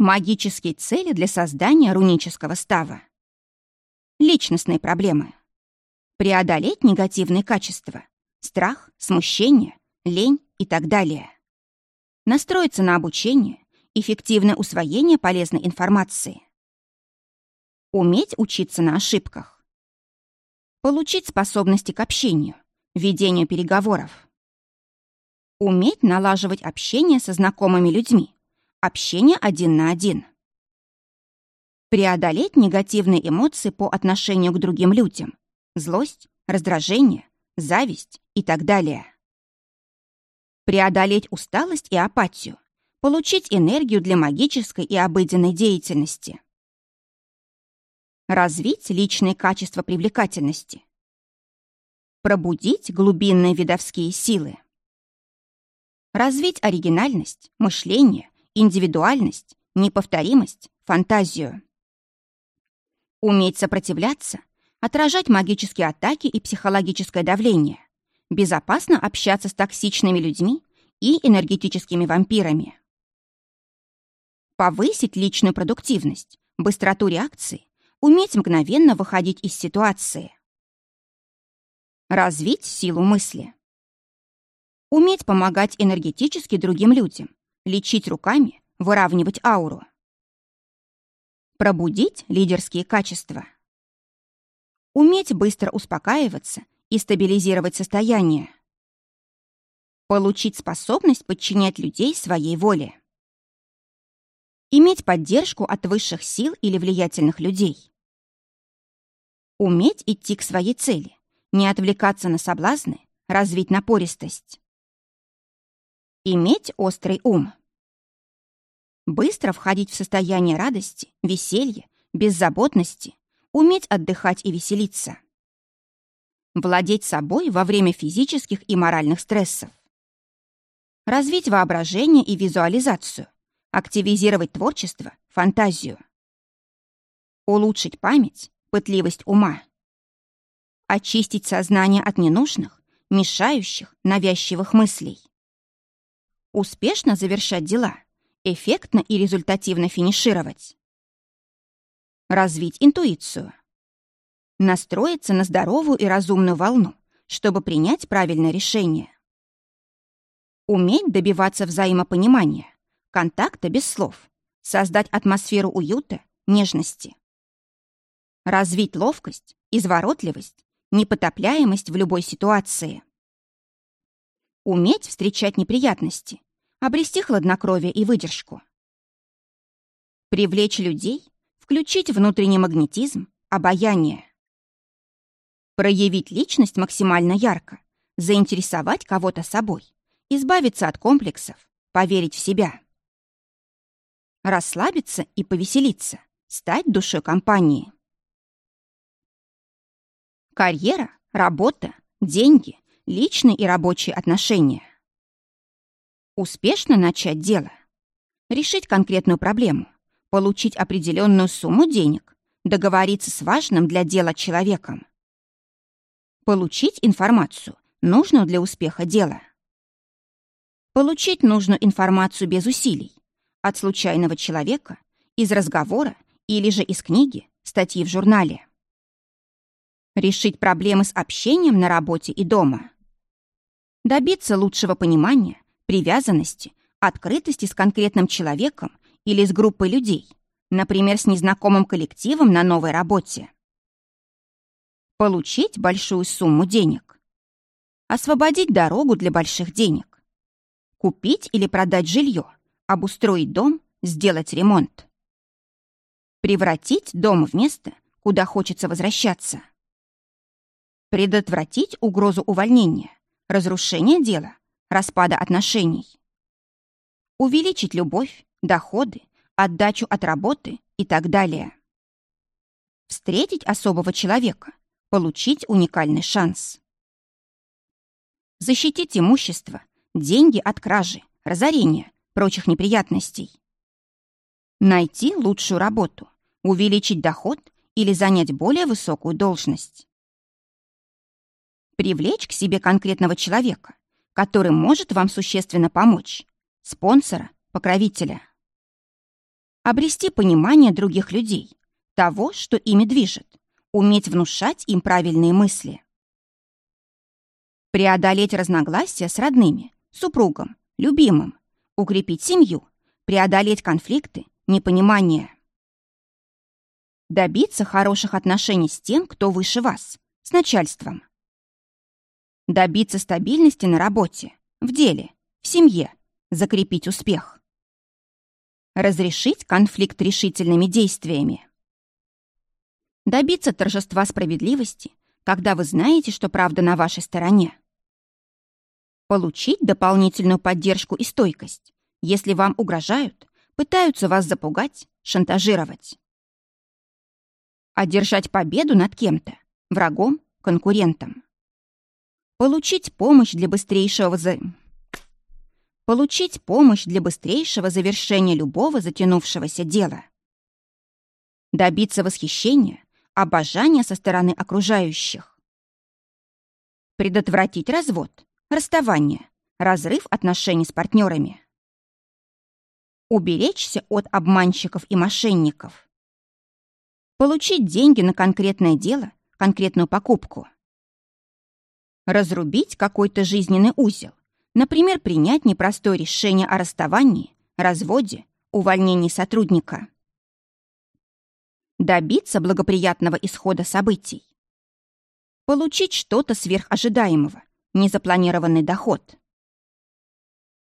Магические цели для создания рунического става. Личностные проблемы. Преодолеть негативные качества. Страх, смущение, лень и так далее. Настроиться на обучение, эффективное усвоение полезной информации. Уметь учиться на ошибках. Получить способности к общению, ведению переговоров. Уметь налаживать общение со знакомыми людьми, Общение один на один. Преодолеть негативные эмоции по отношению к другим людям. Злость, раздражение, зависть и так далее. Преодолеть усталость и апатию. Получить энергию для магической и обыденной деятельности. Развить личные качества привлекательности. Пробудить глубинные видовские силы. Развить оригинальность, мышление, индивидуальность, неповторимость, фантазию. Уметь сопротивляться, отражать магические атаки и психологическое давление, безопасно общаться с токсичными людьми и энергетическими вампирами. Повысить личную продуктивность, быстроту реакции, уметь мгновенно выходить из ситуации. Развить силу мысли. Уметь помогать энергетически другим людям, лечить руками, выравнивать ауру. Пробудить лидерские качества. Уметь быстро успокаиваться и стабилизировать состояние. Получить способность подчинять людей своей воле. Иметь поддержку от высших сил или влиятельных людей. Уметь идти к своей цели, не отвлекаться на соблазны, развить напористость. Иметь острый ум. Быстро входить в состояние радости, веселья, беззаботности, уметь отдыхать и веселиться. Владеть собой во время физических и моральных стрессов. Развить воображение и визуализацию. Активизировать творчество, фантазию. Улучшить память, пытливость ума. Очистить сознание от ненужных, мешающих, навязчивых мыслей. Успешно завершать дела – эффектно и результативно финишировать. Развить интуицию. Настроиться на здоровую и разумную волну, чтобы принять правильное решение. Уметь добиваться взаимопонимания, контакта без слов, создать атмосферу уюта, нежности. Развить ловкость, изворотливость, непотопляемость в любой ситуации. Уметь встречать неприятности, обрести хладнокровие и выдержку. Привлечь людей, включить внутренний магнетизм, обаяние. Проявить личность максимально ярко, заинтересовать кого-то собой, избавиться от комплексов, поверить в себя. Расслабиться и повеселиться, стать душой компании. Карьера, работа, деньги, личные и рабочие отношения. Успешно начать дело. Решить конкретную проблему. Получить определенную сумму денег. Договориться с важным для дела человеком. Получить информацию, нужную для успеха дела. Получить нужную информацию без усилий. От случайного человека, из разговора или же из книги, статьи в журнале. Решить проблемы с общением на работе и дома. Добиться лучшего понимания, привязанности, открытости с конкретным человеком или с группой людей, например, с незнакомым коллективом на новой работе. Получить большую сумму денег. Освободить дорогу для больших денег. Купить или продать жилье, обустроить дом, сделать ремонт. Превратить дом в место, куда хочется возвращаться. Предотвратить угрозу увольнения, разрушения дела, распада отношений. Увеличить любовь, доходы, отдачу от работы и так далее. Встретить особого человека, получить уникальный шанс. Защитить имущество, деньги от кражи, разорения, прочих неприятностей. Найти лучшую работу, увеличить доход или занять более высокую должность. Привлечь к себе конкретного человека, который может вам существенно помочь. Спонсора, покровителя. Обрести понимание других людей, того, что ими движет, уметь внушать им правильные мысли. Преодолеть разногласия с родными, супругом, любимым, укрепить семью, преодолеть конфликты, непонимание. Добиться хороших отношений с тем, кто выше вас, с начальством. Добиться стабильности на работе, в деле, в семье, закрепить успех. Разрешить конфликт решительными действиями. Добиться торжества справедливости, когда вы знаете, что правда на вашей стороне. Получить дополнительную поддержку и стойкость, если вам угрожают, пытаются вас запугать, шантажировать. Одержать победу над кем-то, врагом, конкурентом. Получить помощь для быстрейшего за... Получить помощь для быстрейшего завершения любого затянувшегося дела. Добиться восхищения, обожания со стороны окружающих. Предотвратить развод, расставание, разрыв отношений с партнерами. Уберечься от обманщиков и мошенников. Получить деньги на конкретное дело, конкретную покупку разрубить какой-то жизненный узел, например, принять непростое решение о расставании, разводе, увольнении сотрудника. Добиться благоприятного исхода событий. Получить что-то сверхожидаемого, незапланированный доход.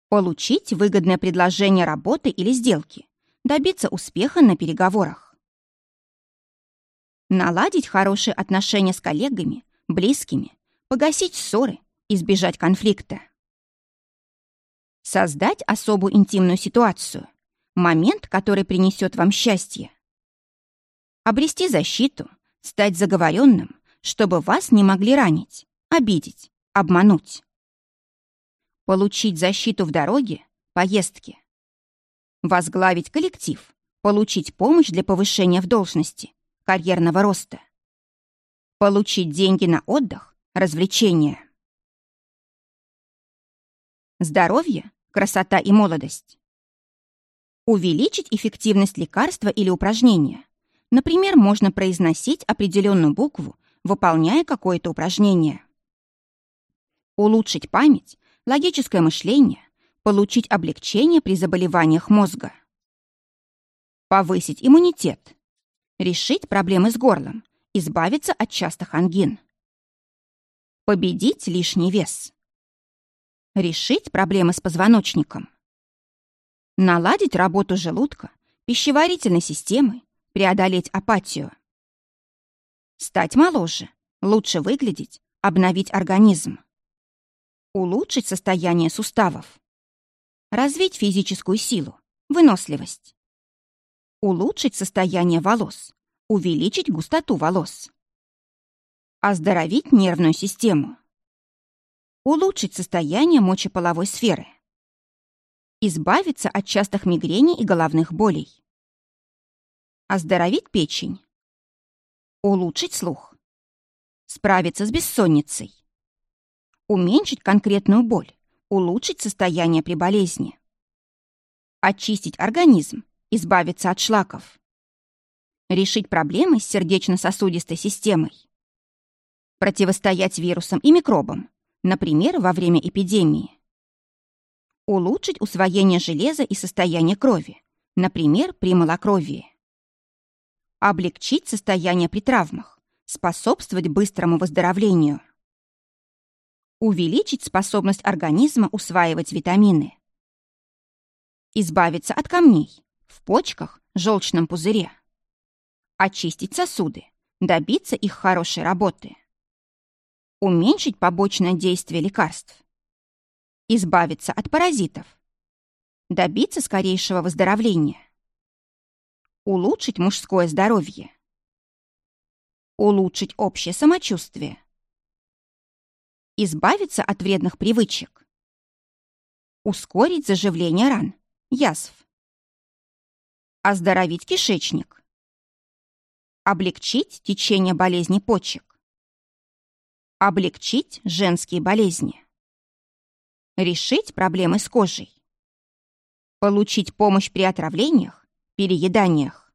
Получить выгодное предложение работы или сделки, добиться успеха на переговорах. Наладить хорошие отношения с коллегами, близкими, погасить ссоры, избежать конфликта. Создать особую интимную ситуацию, момент, который принесет вам счастье. Обрести защиту, стать заговоренным, чтобы вас не могли ранить, обидеть, обмануть. Получить защиту в дороге, поездке. Возглавить коллектив, получить помощь для повышения в должности, карьерного роста. Получить деньги на отдых, развлечения. Здоровье, красота и молодость. Увеличить эффективность лекарства или упражнения. Например, можно произносить определенную букву, выполняя какое-то упражнение. Улучшить память, логическое мышление, получить облегчение при заболеваниях мозга. Повысить иммунитет. Решить проблемы с горлом, избавиться от частых ангин. Победить лишний вес. Решить проблемы с позвоночником. Наладить работу желудка, пищеварительной системы, преодолеть апатию. Стать моложе, лучше выглядеть, обновить организм. Улучшить состояние суставов. Развить физическую силу, выносливость. Улучшить состояние волос, увеличить густоту волос. Оздоровить нервную систему. Улучшить состояние мочеполовой сферы. Избавиться от частых мигрений и головных болей. Оздоровить печень. Улучшить слух. Справиться с бессонницей. Уменьшить конкретную боль. Улучшить состояние при болезни. Очистить организм. Избавиться от шлаков. Решить проблемы с сердечно-сосудистой системой противостоять вирусам и микробам, например, во время эпидемии. Улучшить усвоение железа и состояние крови, например, при малокровии. Облегчить состояние при травмах, способствовать быстрому выздоровлению. Увеличить способность организма усваивать витамины. Избавиться от камней в почках, желчном пузыре. Очистить сосуды, добиться их хорошей работы уменьшить побочное действие лекарств, избавиться от паразитов, добиться скорейшего выздоровления, улучшить мужское здоровье, улучшить общее самочувствие, избавиться от вредных привычек, ускорить заживление ран, язв, оздоровить кишечник, облегчить течение болезней почек, Облегчить женские болезни. Решить проблемы с кожей. Получить помощь при отравлениях, перееданиях.